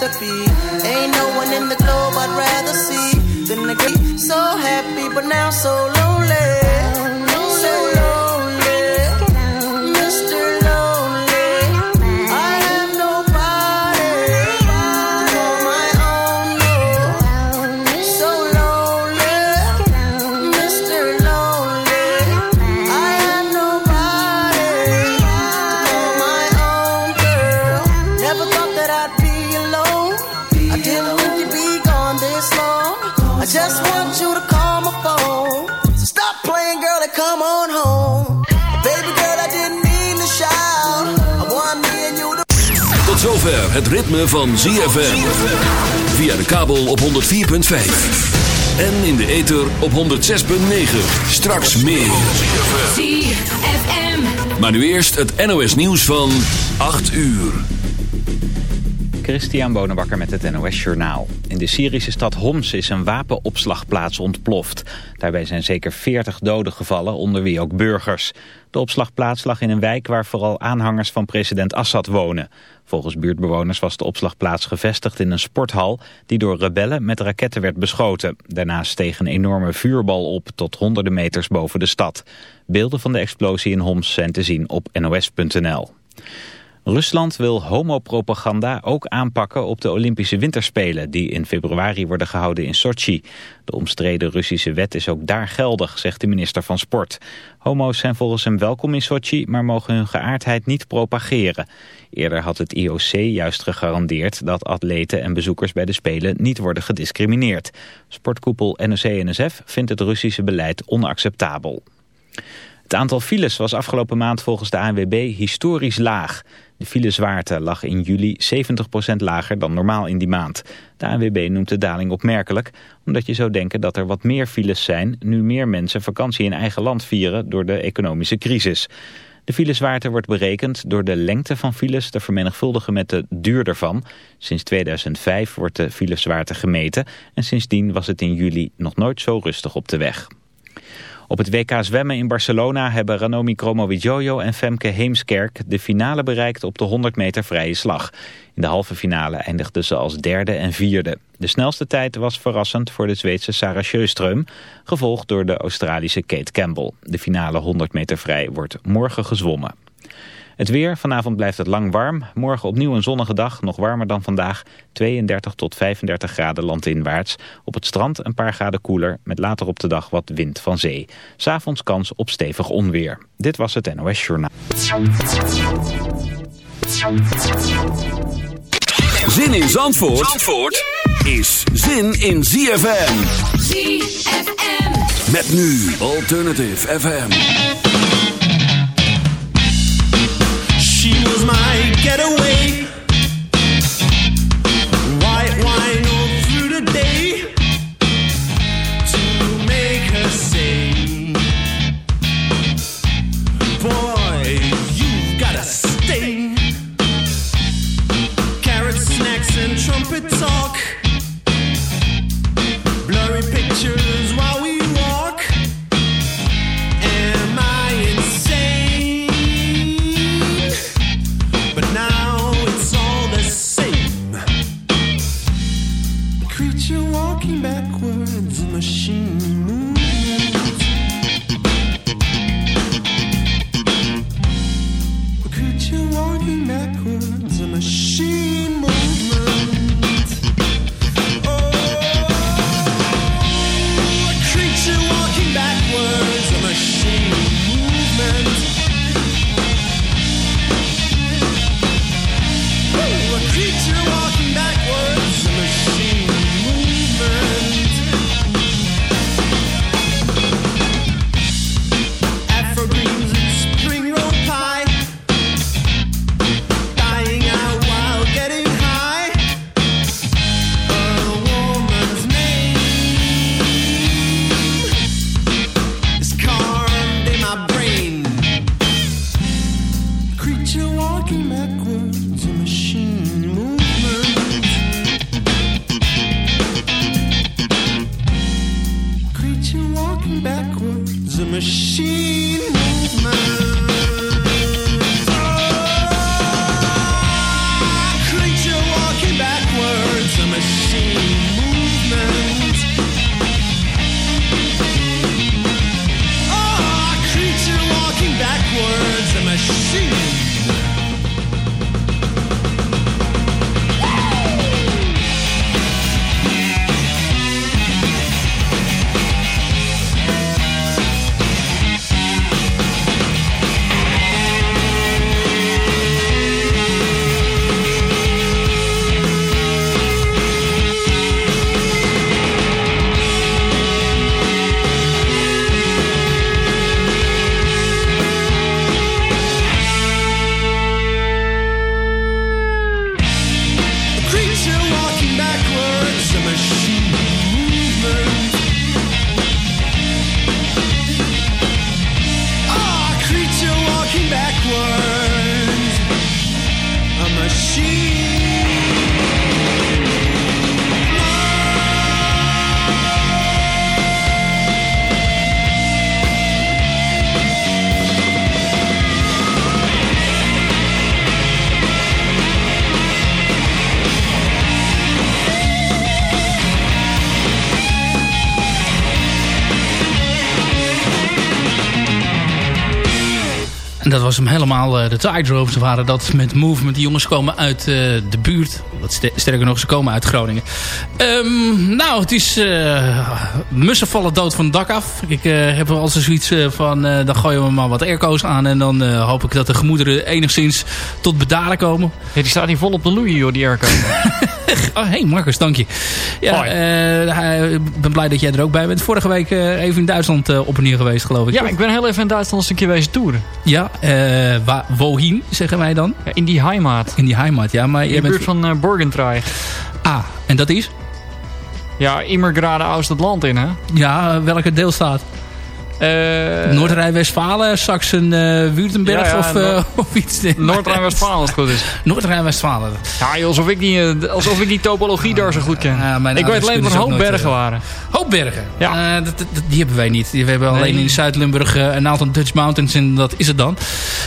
rather be. Ain't no one in the globe I'd rather see than to be so happy, but now so lonely. Het ritme van ZFM. Via de kabel op 104.5. En in de ether op 106.9. Straks meer. ZFM. Maar nu eerst het NOS nieuws van 8 uur. Christian Bonenbakker met het NOS Journaal. In de Syrische stad Homs is een wapenopslagplaats ontploft. Daarbij zijn zeker 40 doden gevallen, onder wie ook burgers. De opslagplaats lag in een wijk waar vooral aanhangers van president Assad wonen. Volgens buurtbewoners was de opslagplaats gevestigd in een sporthal... die door rebellen met raketten werd beschoten. Daarna steeg een enorme vuurbal op tot honderden meters boven de stad. Beelden van de explosie in Homs zijn te zien op nos.nl. Rusland wil homopropaganda ook aanpakken op de Olympische Winterspelen... die in februari worden gehouden in Sochi. De omstreden Russische wet is ook daar geldig, zegt de minister van Sport. Homo's zijn volgens hem welkom in Sochi, maar mogen hun geaardheid niet propageren. Eerder had het IOC juist gegarandeerd dat atleten en bezoekers bij de Spelen niet worden gediscrimineerd. Sportkoepel NOC-NSF vindt het Russische beleid onacceptabel. Het aantal files was afgelopen maand volgens de ANWB historisch laag. De filezwaarte lag in juli 70% lager dan normaal in die maand. De ANWB noemt de daling opmerkelijk, omdat je zou denken dat er wat meer files zijn... nu meer mensen vakantie in eigen land vieren door de economische crisis. De filezwaarte wordt berekend door de lengte van files te vermenigvuldigen met de duur ervan. Sinds 2005 wordt de filezwaarte gemeten en sindsdien was het in juli nog nooit zo rustig op de weg. Op het WK zwemmen in Barcelona hebben Ranomi Kromowidjojo en Femke Heemskerk de finale bereikt op de 100 meter vrije slag. In de halve finale eindigden ze als derde en vierde. De snelste tijd was verrassend voor de Zweedse Sarah Sjöström, gevolgd door de Australische Kate Campbell. De finale 100 meter vrij wordt morgen gezwommen. Het weer, vanavond blijft het lang warm. Morgen opnieuw een zonnige dag, nog warmer dan vandaag. 32 tot 35 graden landinwaarts. Op het strand een paar graden koeler, met later op de dag wat wind van zee. S'avonds kans op stevig onweer. Dit was het NOS Journaal. Zin in Zandvoort, Zandvoort is zin in ZFM. ZFM. Met nu Alternative FM. She was my getaway. creature walking backwards, a machine moving. Dat was hem helemaal uh, de Ze waren dat met Movement. Die jongens komen uit uh, de buurt. Sterker nog, ze komen uit Groningen. Um, nou, het is... Uh, mussen vallen dood van het dak af. Ik heb al zoiets van... dan gooien we maar wat airco's aan. En dan hoop ik dat de gemoederen enigszins tot bedaren komen. Ja, die staat hier vol op de loei, joh, die airco. oh, hey Marcus, dank je. Ja, ik ben blij dat jij er ook bij bent. Vorige week even in Duitsland op en neer geweest, geloof ik. Ja, ik ben heel even in Duitsland een stukje wezen toeren. Ja, uh, wohin, zeggen wij dan? Ja, in die heimat. In die heimat, ja. Maar in de buurt van uh, Ah, en dat is? Ja, immer gerade aus het land in, hè? Ja, welke deelstaat? Uh, Noord-Rijn-Westfalen, Saxen, Württemberg ja, ja, of, uh, of iets. Noord-Rijn-Westfalen als het goed is. Noord-Rijn-Westfalen. Ja, joh, alsof, ik die, alsof ik die topologie daar zo goed ken. ik weet alleen van Hoopbergen waren. Hoopbergen? Ja. Dat, dat, die hebben wij niet. We hebben alleen nee. in Zuid-Limburg een aantal Dutch Mountains en dat is het dan.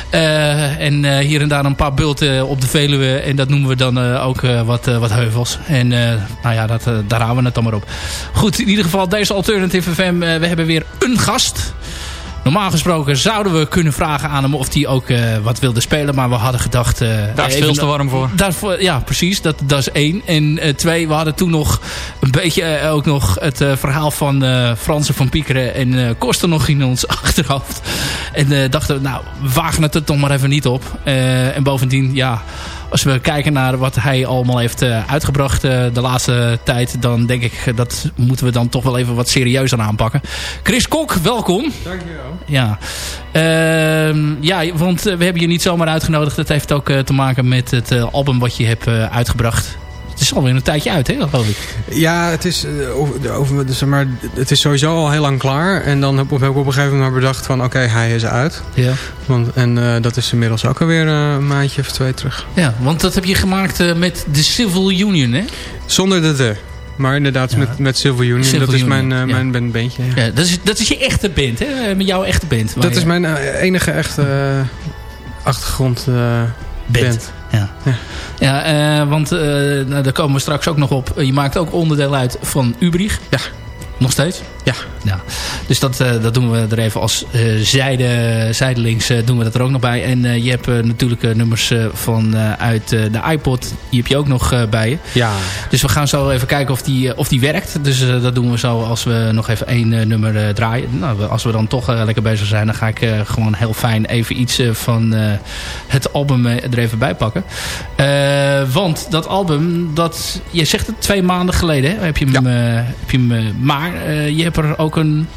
en hier en daar een paar bulten op de Veluwe en dat noemen we dan ook wat, wat heuvels. En nou ja, dat, daar houden we het dan maar op. Goed, in ieder geval deze Alternative FM. we hebben weer een gast. Normaal gesproken zouden we kunnen vragen aan hem of hij ook uh, wat wilde spelen. Maar we hadden gedacht... Uh, daar is veel te warm voor. Daarvoor, ja, precies. Dat, dat is één. En uh, twee, we hadden toen nog een beetje ook nog het verhaal van Fransen van Piekeren en Kosten nog in ons achterhoofd. En dachten we, nou, we wagen het er toch maar even niet op. en bovendien, ja als we kijken naar wat hij allemaal heeft uh, uitgebracht uh, de laatste tijd... dan denk ik dat moeten we dan toch wel even wat serieuzer aanpakken. Chris Kok, welkom. Dankjewel. Ja, uh, ja want we hebben je niet zomaar uitgenodigd. Dat heeft ook te maken met het album wat je hebt uitgebracht. Het is alweer een tijdje uit, hè, geloof ik. Ja, het is, over, over, zeg maar, het is sowieso al heel lang klaar. En dan heb, ik op een gegeven moment bedacht van... oké, hij is uit. Ja. Want, en uh, dat is inmiddels ook alweer uh, een maandje of twee terug. Ja, want dat heb je gemaakt uh, met de Civil Union, hè? Zonder de de. Maar inderdaad, ja. met, met Civil Union. Dat Union, is mijn, uh, ja. mijn bandje. Ja. ja. dat, is, dat is je echte band, hè? Met jouw echte band. Dat je... is mijn enige echte achtergrond band. band. Ja, ja. uh, want uh, nou, daar komen we straks ook nog op. Je maakt ook onderdeel uit van Ubrich. Ja. Nog steeds? Ja. ja. Dus dat, uh, dat doen we er even als uh, zijde, zijdelings uh, doen we dat er ook nog bij. En je hebt natuurlijk nummers van, uit de iPod. Die heb je ook nog bij je. Ja. Dus we gaan zo even kijken of die, of die werkt. Dus dat doen we zo als we nog even één nummer draaien. Nou, als we dan toch lekker bezig zijn, dan ga ik gewoon heel fijn even iets van het album er even bij pakken. want dat album, dat, je zegt het twee maanden geleden, hè, heb je hem, ja. heb je hem maar je hebt er ook een,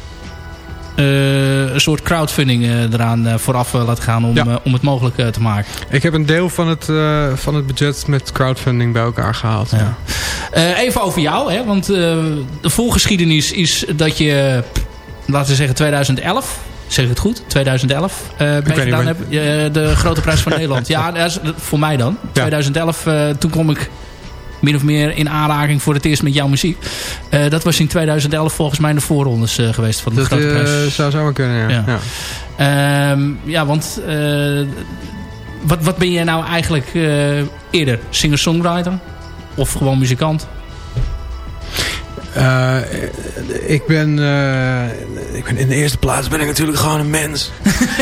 uh, een soort crowdfunding uh, eraan uh, vooraf laten gaan om, ja. om het mogelijk te maken. Ik heb een deel van het, van het budget met crowdfunding bij elkaar gehaald. Ja. even over jou, hè, want de voorgeschiedenis is dat je, laten we zeggen 2011 zeg ik het goed, 2011 uh, gedaan heb. De Grote Prijs van Nederland. Ja, dat is voor mij dan. Ja. 2011, uh, toen kom ik min of meer in aanraking voor het eerst met jouw muziek. Uh, dat was in 2011 volgens mij de voorrondes uh, geweest van de dat, Grote Prijs. Uh, zou zomaar kunnen, ja. Ja, ja. Ja want wat, wat ben jij nou eigenlijk eerder? Singer-songwriter? Of gewoon muzikant? Uh, ik, ben, uh, ik ben in de eerste plaats ben ik natuurlijk gewoon een mens.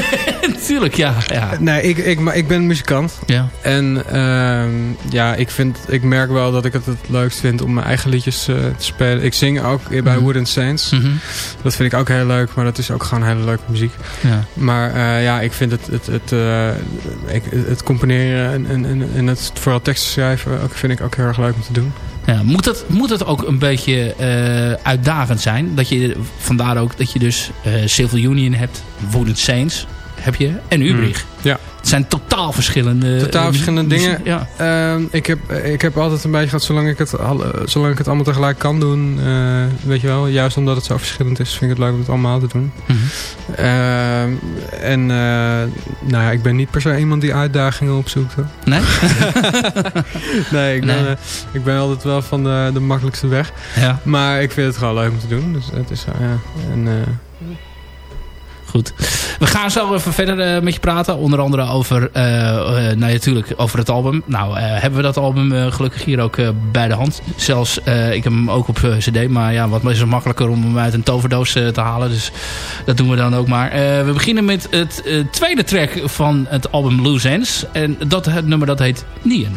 Tuurlijk, ja. ja. Nee, ik, ik, ik ben muzikant. Ja. En uh, ja, ik, vind, ik merk wel dat ik het het leukst vind om mijn eigen liedjes uh, te spelen. Ik zing ook bij mm -hmm. Wooden Saints. Mm -hmm. Dat vind ik ook heel leuk, maar dat is ook gewoon hele leuke muziek. Ja. Maar ja, ik vind het, het, het, ik, het componeren en, en, en het vooral teksten schrijven ook, vind ik ook heel erg leuk om te doen. Ja, moet, het, moet het ook een beetje uh, uitdagend zijn? Dat je, vandaar ook dat je dus uh, Civil Union hebt, Wooden Saints heb je en Ubrich. Mm, ja. Het zijn totaal verschillende... Totaal verschillende dingen. Ja. Uh, ik, heb, ik heb altijd een beetje gehad, zolang ik het, zolang ik het allemaal tegelijk kan doen. Uh, weet je wel, juist omdat het zo verschillend is, vind ik het leuk om het allemaal te doen. Mm -hmm. uh, en nou ja, ik ben niet per se iemand die uitdagingen opzoekt. Hoor. Nee? nee, ik ben, nee. ik ben altijd wel van de, de makkelijkste weg. Ja. Maar ik vind het gewoon leuk om te doen. Dus het is, ja. En, goed. We gaan zo even verder met je praten. Onder andere over, nou natuurlijk over het album. Nou, hebben we dat album gelukkig hier ook bij de hand. Zelfs, ik heb hem ook op cd. Maar ja, wat is het makkelijker om hem uit een toverdoos te halen. Dus dat doen we dan ook maar. we beginnen met het tweede track van het album Loose Ends. En dat het nummer dat heet Nien.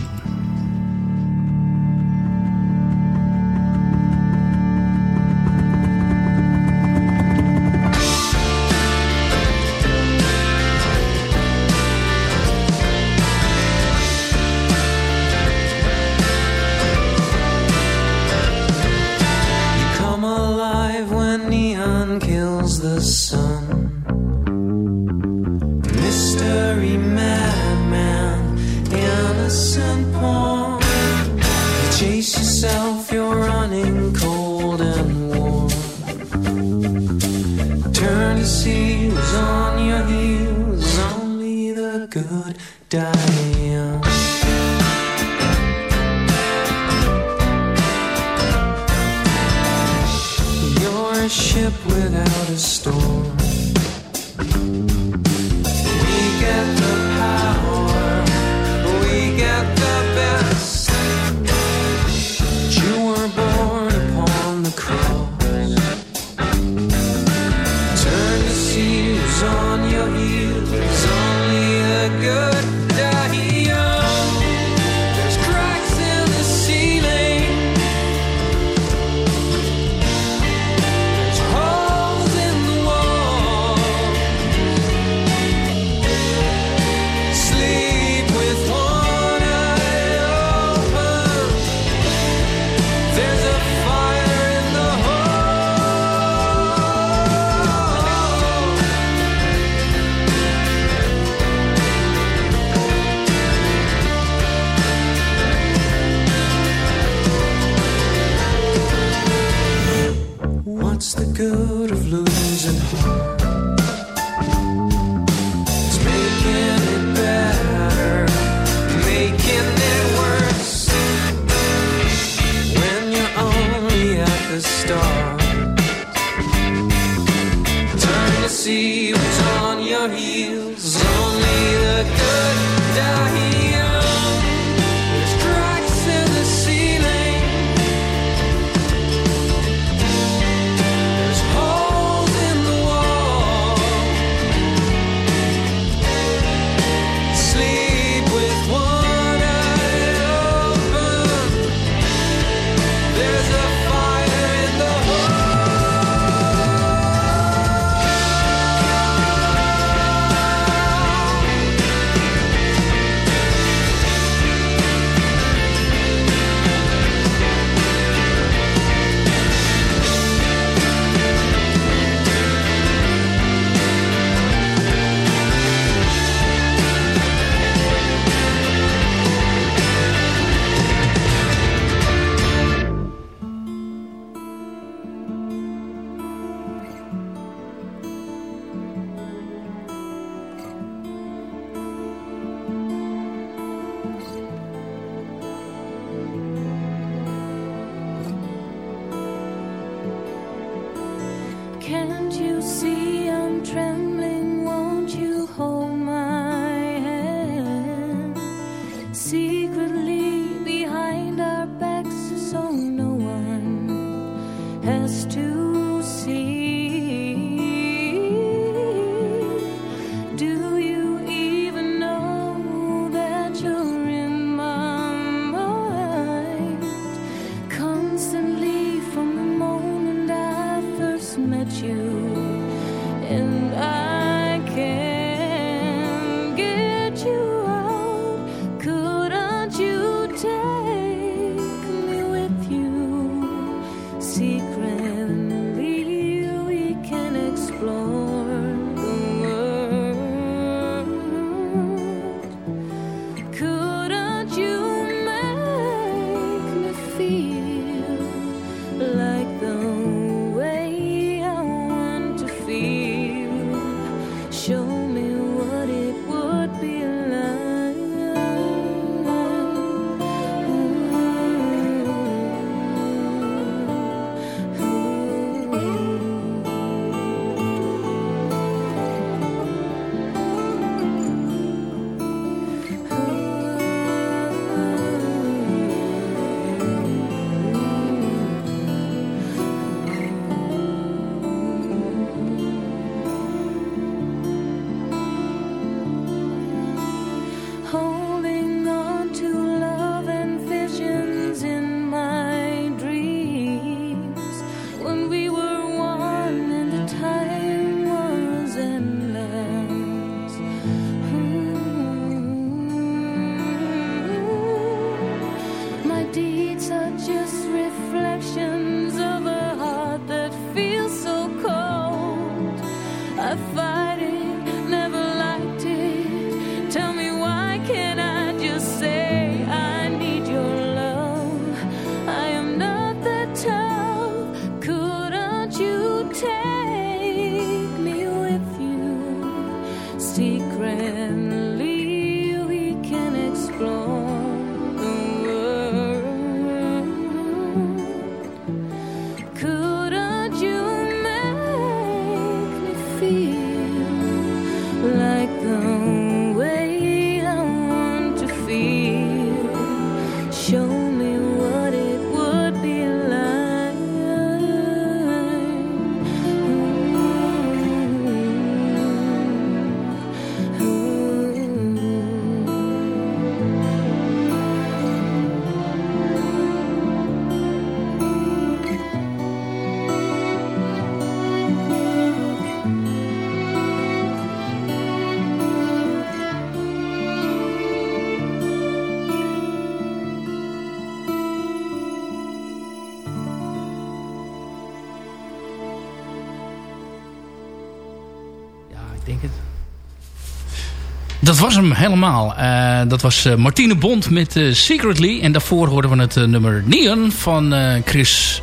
Dat was hem helemaal. Uh, dat was uh, Martine Bond met uh, Secretly. En daarvoor hoorden we het nummer Neon van Chris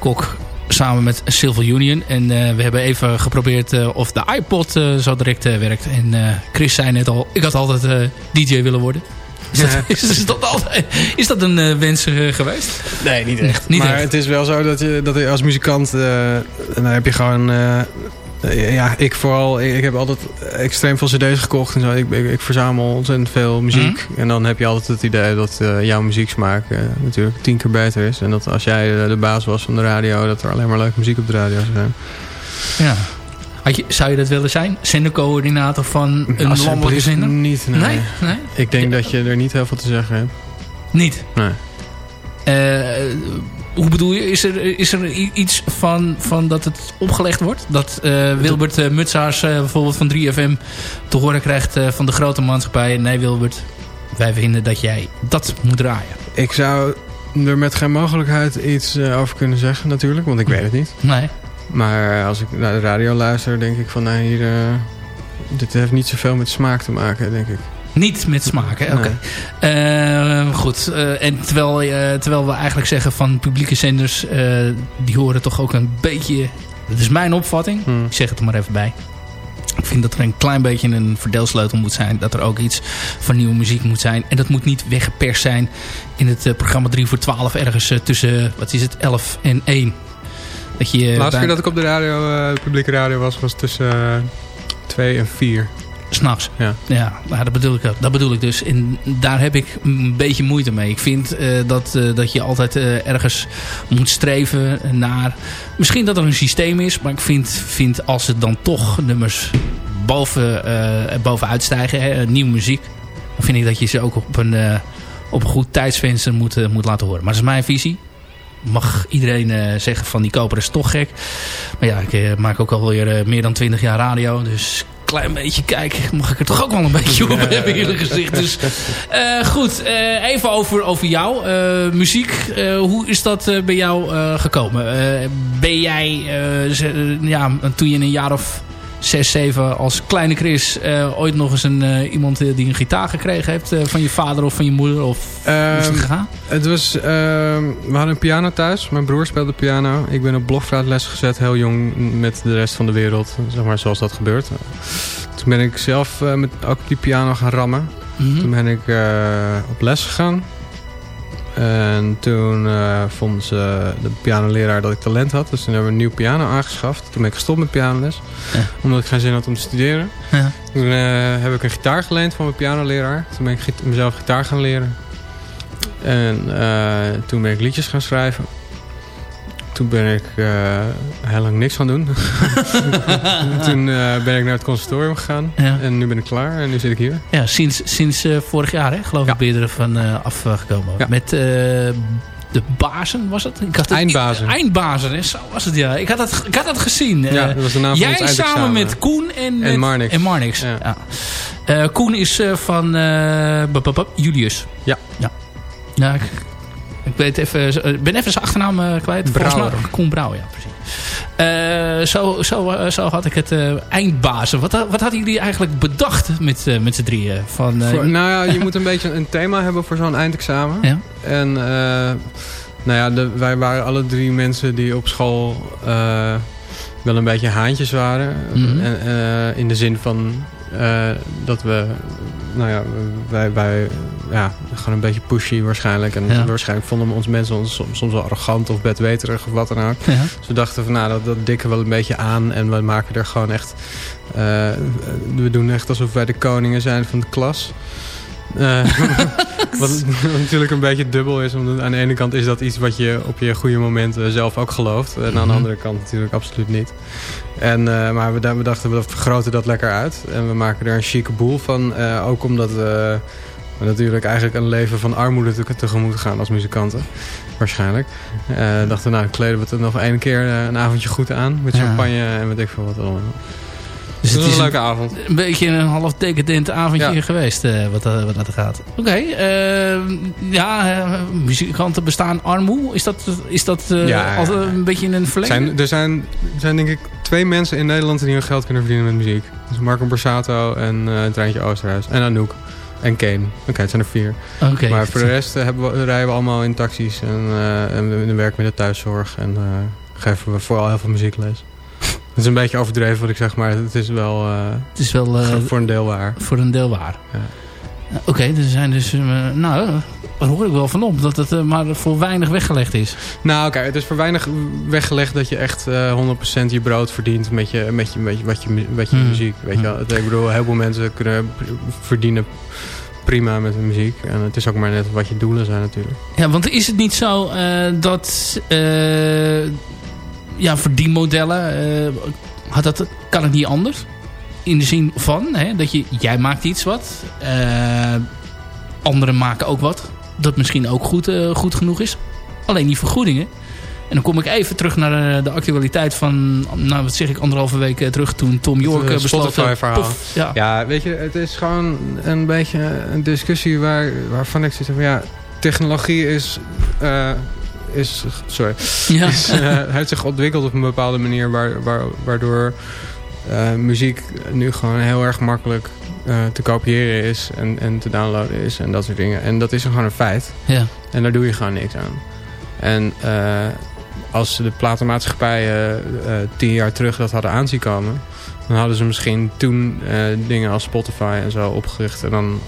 Kok samen met Silver Union. En we hebben even geprobeerd of de iPod zo direct werkt. En Chris zei net al, ik had altijd DJ willen worden. Is dat, is, is dat, altijd, is dat een wens geweest? Nee, niet echt. Niet maar echt. het is wel zo dat je, dat je als muzikant... dan heb je gewoon eh, ja, ik vooral. Ik, heb altijd extreem veel cd's gekocht en zo. Ik, ik, verzamel ontzettend veel muziek. Mhm. En dan heb je altijd het idee dat uh, jouw muzieksmaak uh, natuurlijk tien keer beter is. En dat als jij de baas was van de radio, dat er alleen maar leuke muziek op de radio zou zijn. Ja. Had je, zou je dat willen zijn? Zendercoördinator van een landelijke zender? Niet, nee. nee. nee? Ik denk dat je er niet heel veel te zeggen hebt. Niet? Nee. Hoe bedoel je? Is er, is er iets van, van dat het opgelegd wordt? Dat uh, Wilbert uh, Mutsaars uh, bijvoorbeeld van 3FM te horen krijgt van de grote maatschappij. Nee Wilbert, wij vinden dat jij dat moet draaien. Ik zou er met geen mogelijkheid iets over kunnen zeggen natuurlijk. Want ik weet het niet. Nee. Maar als ik naar de radio luister denk ik van... Nee, hier, dit heeft niet zoveel met smaak te maken denk ik. Niet met smaak, hè? Oké. Ehm, goed. Uh, en terwijl, uh, terwijl we eigenlijk zeggen van publieke zenders... Uh, die horen toch ook een beetje... Dat is mijn opvatting. Hmm. Ik zeg het er maar even bij. Ik vind dat er een klein beetje een verdelsleutel moet zijn. Dat er ook iets van nieuwe muziek moet zijn. En dat moet niet weggeperst zijn in het programma 3 voor 12 ergens tussen, wat is het, 11 en 1. Dat je, Laatste keer dat ik op de radio, publieke radio was, was tussen 2 en 4. S'nachts. Ja, ja nou, dat, bedoel ik, dat bedoel ik dus. En daar heb ik een beetje moeite mee. Ik vind uh, dat, uh, dat je altijd uh, ergens moet streven naar... Misschien dat er een systeem is, maar ik vind, vind als het dan toch nummers boven, boven uitstijgen, hè, nieuwe muziek... dan vind ik dat je ze ook op een, op een goed tijdsvenster moet, moet laten horen. Maar dat is mijn visie mag iedereen zeggen van die koper is toch gek. Maar ja, ik maak ook alweer uh, meer dan 20 jaar radio. Dus klein beetje kijk, mag ik er toch ook wel een beetje op hebben eerlijk gezegd. Dus uh, goed, uh, even over, over jou. Uh, muziek, hoe is dat bij jou gekomen? ben jij, ja, toen je een jaar of 6, 7 als kleine Chris ooit nog eens een, iemand die een gitaar gekregen heeft van je vader of van je moeder? Of hoe is het ehm, gegaan? Het was, uh, we hadden een piano thuis. Mijn broer speelde piano. Ik ben op blokfluitles gezet, heel jong met de rest van de wereld. Zeg maar zoals dat gebeurt. Toen ben ik zelf met ook die piano gaan rammen. Mm -hmm. Toen ben ik op les gegaan. En toen uh, vond ze de pianoleraar dat ik talent had. Dus toen hebben we een nieuw piano aangeschaft. Toen ben ik gestopt met pianoles. Ja. Omdat ik geen zin had om te studeren. Ja. Toen heb ik een gitaar geleend van mijn pianoleraar. Toen ben ik mezelf gitaar gaan leren. En uh, toen ben ik liedjes gaan schrijven. Toen ben ik uh, heel lang niks gaan doen. toen uh, ben ik naar het conservatorium gegaan. Ja. En nu ben ik klaar en nu zit ik hier. Ja, sinds, sinds vorig jaar hè, geloof ja. ik ben je ervan afgekomen. Ja. Met de bazen was het? Ik had het eindbazen. Eindbazen, hè? zo was het ja. Ik had dat, ik had dat gezien. Ja, dat was de naam Jij samen met Koen en, en Marnix. En Marnix. Ja. Koen is van Julius. Ja. ja. Ja, ik, ik weet even, ik ben even zijn achternaam uh, kwijt. Brouwer. Koen Brouw, ja, precies. Uh, zo, zo, zo had ik het eindbazen. Wat, wat hadden jullie eigenlijk bedacht met, met z'n drieën? Van, voor, nou ja, je moet een beetje een thema hebben voor zo'n eindexamen. Ja. En nou ja, de, wij waren alle drie mensen die op school wel een beetje haantjes waren. Mm -hmm. en, in de zin van dat we nou ja, wij, wij ja, gewoon een beetje pushy waarschijnlijk. En waarschijnlijk vonden ons mensen ons soms, soms wel arrogant of bedweterig of wat dan ook. Ja. Dus we dachten van nou, dat, dat dikken wel een beetje aan. En we maken er gewoon echt... Uh, we doen echt alsof wij de koningen zijn van de klas. Uh, wat natuurlijk een beetje dubbel is. Omdat aan de ene kant is dat iets wat je op je goede momenten zelf ook gelooft. En aan de mhm. andere kant natuurlijk absoluut niet. En, uh, maar we, we, dachten, we vergroten dat lekker uit. En we maken er een chique boel van. Uh, ook omdat we natuurlijk eigenlijk een leven van armoede te, tegemoet gaan als muzikanten. Waarschijnlijk. Uh, dachten nou, kleden we het er nog één keer een avondje goed aan. Met champagne en weet ik veel wat allemaal. Dus het is een leuke avond. Een beetje een half decadent avondje geweest, uh, wat, wat dat gaat. Oké, okay, ja, muzikanten bestaan armoe. Is dat, is dat ja, altijd een beetje een verlenging? Zijn, er, zijn, er zijn denk ik twee mensen in Nederland die hun geld kunnen verdienen met muziek. Dus Marco Borsato en uh, Treintje Oosterhuis. En Anouk. En Kane. Oké, het zijn er vier. Okay, maar voor de rest hebben we, rijden we allemaal in taxis. En, uh, en we werken met de thuiszorg. En uh, geven we vooral heel veel muziekles. Het is een beetje overdreven wat ik zeg, maar het is wel, uh, het is wel voor een deel waar. Voor een deel waar. Ja. Oké, okay, er zijn dus... nou, daar hoor ik wel van op. Dat het maar voor weinig weggelegd is. Nou, oké. het is voor weinig weggelegd dat je echt uh, 100% je brood verdient met je, met je, met je, wat je, met je hmm. muziek. Weet je wel? Ik bedoel, heel veel mensen kunnen verdienen prima met de muziek. En het is ook maar net wat je doelen zijn natuurlijk. Ja, want is het niet zo uh, dat... ja, verdienmodellen... had dat, kan het niet anders? In de zin van hè, dat je, jij maakt iets wat. anderen maken ook wat dat misschien ook goed, uh, goed genoeg is. Alleen die vergoedingen. En dan kom ik even terug naar de, de actualiteit van, nou wat zeg ik, anderhalve week eh, terug toen Tom York uh, besloot... verhaal. ja. ja, weet je, het is gewoon een beetje een discussie waar, waarvan ik zit van ja, technologie is... Uh, is, sorry, ja. is, uh, heeft zich ontwikkeld op een bepaalde manier waar, waar, waardoor uh, muziek nu gewoon heel erg makkelijk uh, te kopiëren is en, en te downloaden is en dat soort dingen. En dat is gewoon een feit. Ja. En daar doe je gewoon niks aan. En als de platenmaatschappijen tien jaar terug dat hadden aanzien komen... dan hadden ze misschien toen dingen als Spotify en zo opgericht. En dan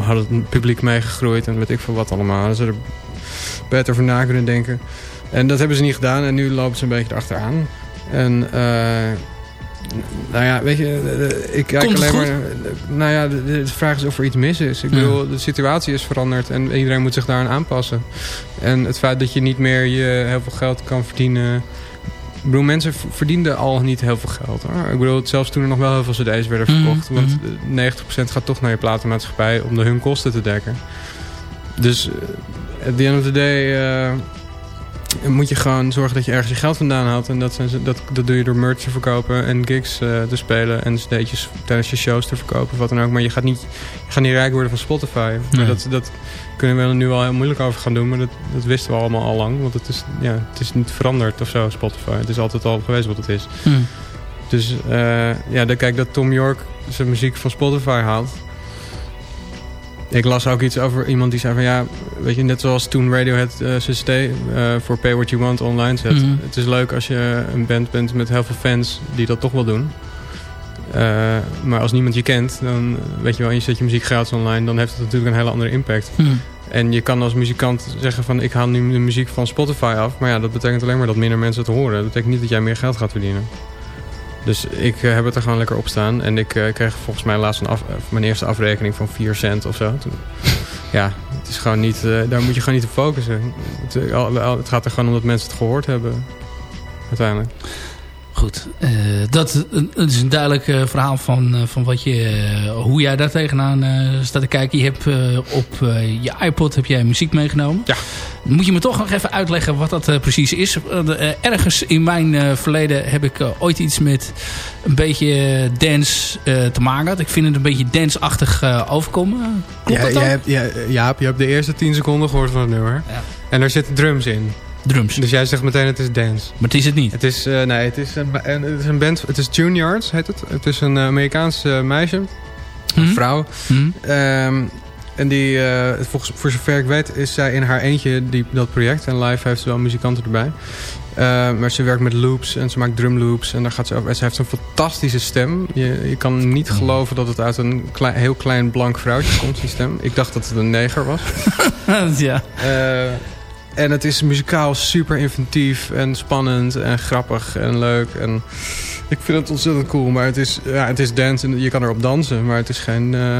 had het publiek meegegroeid en weet ik veel wat allemaal. Ze er beter over na kunnen denken. En dat hebben ze niet gedaan en nu lopen ze een beetje erachteraan. En nou ja, weet je, ik kijk alleen maar... Nou ja, de, vraag is of er iets mis is. Ik bedoel, de situatie is veranderd en iedereen moet zich daaraan aanpassen. En het feit dat je niet meer je heel veel geld kan verdienen... Ik bedoel, mensen verdienden al niet heel veel geld. Hoor. Ik bedoel, zelfs toen er nog wel heel veel cd's werden mhm, verkocht. Mm Want 90% mhm. gaat toch naar je platenmaatschappij om de hun kosten te dekken. Dus, at the end of the day... Uh, moet je gewoon zorgen dat je ergens je geld vandaan haalt. En dat, zijn, dat, dat doe je door merch te verkopen en gigs uh, te spelen. En steeds tijdens je shows te verkopen of wat dan ook. Maar je gaat niet, je gaat niet rijk worden van Spotify. Maar dat, dat kunnen we er nu al heel moeilijk over gaan doen. Maar dat, dat wisten we allemaal al lang. Want het is, ja, het is niet veranderd of zo, Spotify. Het is altijd al geweest wat het is. Hmm. Dus uh, ja, dan kijk dat Tom York zijn muziek van Spotify haalt. Ik las ook iets over iemand die zei van ja, weet je, net zoals toen Radiohead uh, zijn stay voor Pay What You Want online zet. Mhm. Het is leuk als je een band bent met heel veel fans die dat toch wel doen. Uh, maar als niemand je kent, dan weet je wel, en je zet je muziek gratis online, dan heeft het natuurlijk een hele andere impact. Mhm. En je kan als muzikant zeggen van ik haal nu de muziek van Spotify af. Maar ja, dat betekent alleen maar dat minder mensen het horen. Dat betekent niet dat jij meer geld gaat verdienen. Dus ik uh, heb het er gewoon lekker op staan. En ik uh, kreeg volgens mij laatst een af, uh, mijn eerste afrekening van 4 cent of zo. Toen, ja, het is gewoon niet, daar moet je gewoon niet op focussen. Het, het, gaat er gewoon om dat mensen het gehoord hebben. Uiteindelijk. Goed, uh, dat, is een duidelijk uh, verhaal van, uh, van wat je, hoe jij daar tegenaan staat te kijken. Je hebt op je iPod heb jij muziek meegenomen. Ja. Moet je me toch nog even uitleggen wat dat precies is. ergens in mijn verleden heb ik ooit iets met een beetje dance te maken. Ik vind het een beetje dance-achtig overkomen. Klopt ja, dat dan? Je hebt, ja, Jaap, je hebt de eerste 10 seconden gehoord van het nummer. Ja. En daar zitten drums in drums. Dus jij zegt meteen het is dance. Maar het is het niet? Het is, uh, nee, het is, een, het is een band, het is Juniors heet het. Het is een Amerikaans uh, meisje, een mhm. vrouw. Mm um, en die, uh, volgens, voor zover ik weet, is zij in haar eentje die, dat project. En live heeft ze wel muzikanten erbij. maar ze werkt met loops en ze maakt drumloops. En daar gaat ze over. En ze heeft een fantastische stem. Je, je kan niet mhm. geloven dat het uit een klein, heel klein blank vrouwtje komt, die stem. Ik dacht dat het een neger was. ja. En het is muzikaal super inventief en spannend en grappig en leuk. En ik vind het ontzettend cool. Maar het is, ja, het is dance en je kan erop dansen. Maar het is geen, uh,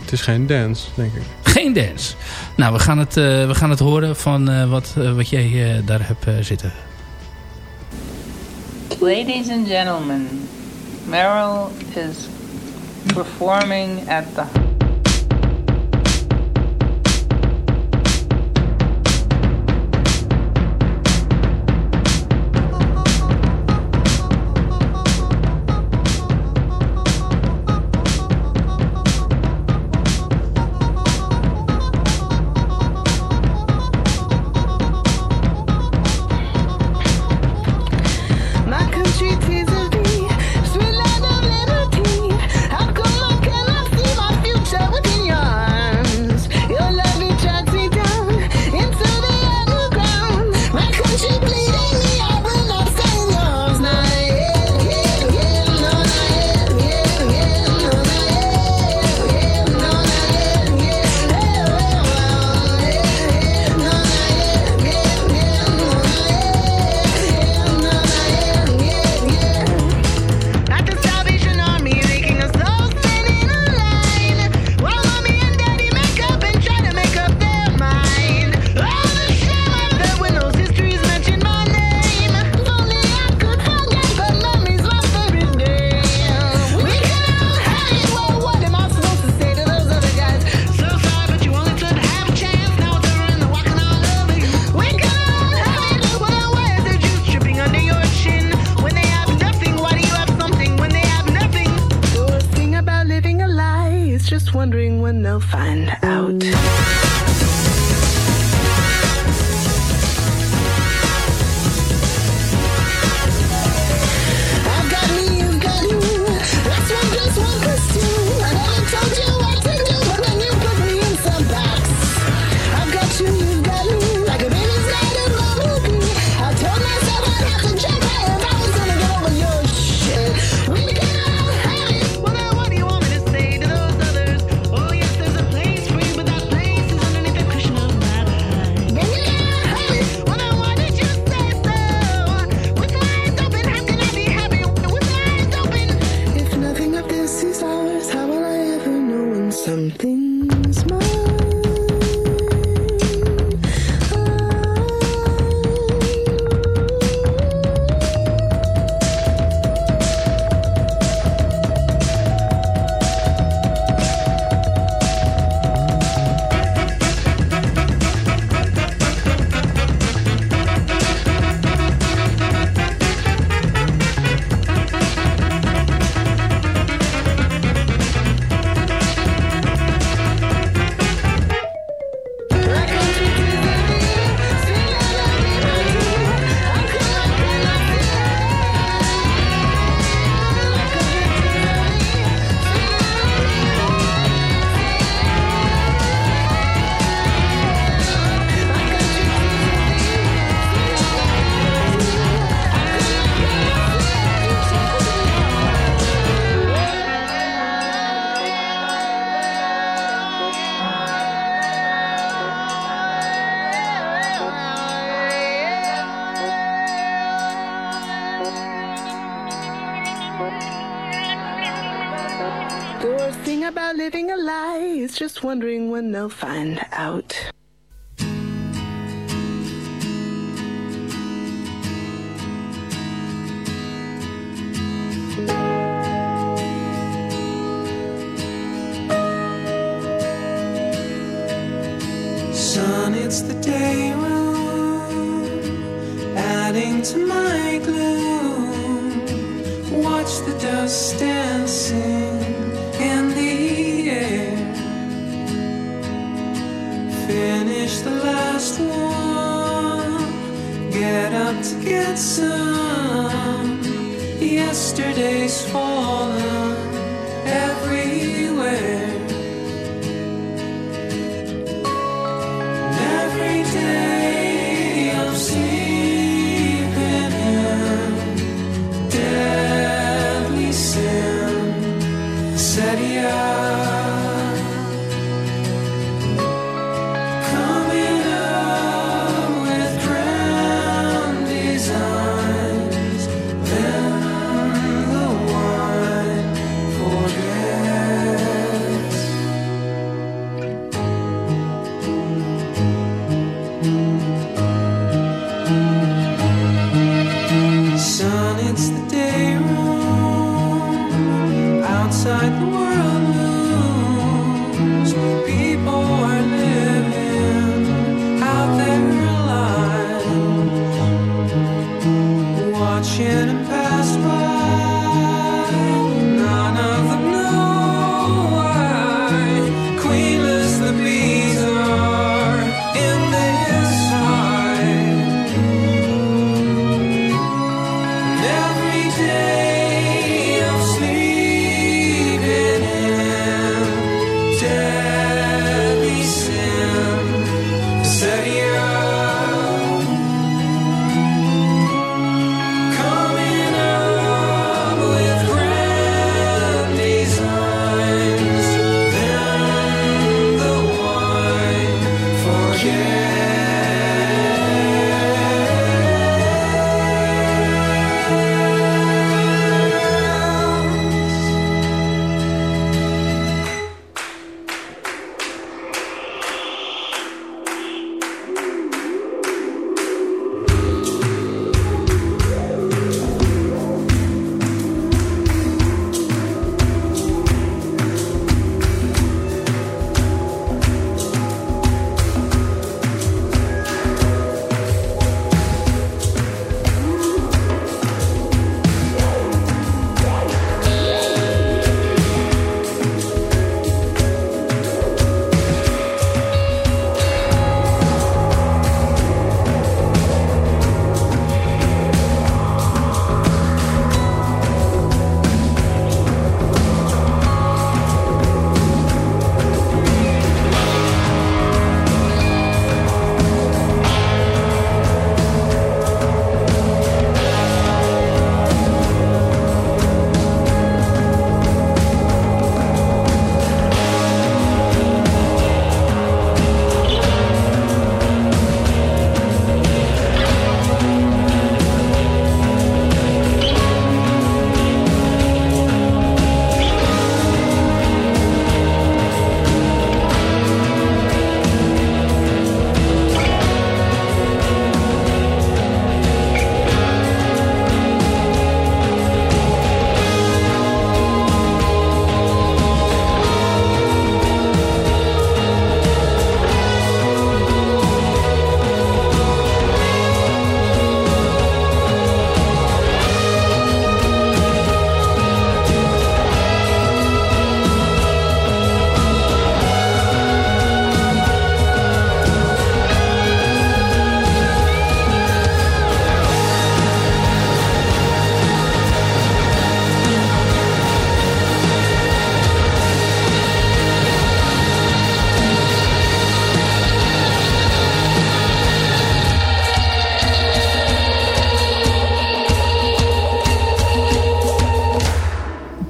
het is geen dance, denk ik. Geen dance. Nou, we gaan het, uh, we gaan het horen van uh, wat, wat jij daar hebt zitten. Ladies and gentlemen, Meryl is performing at the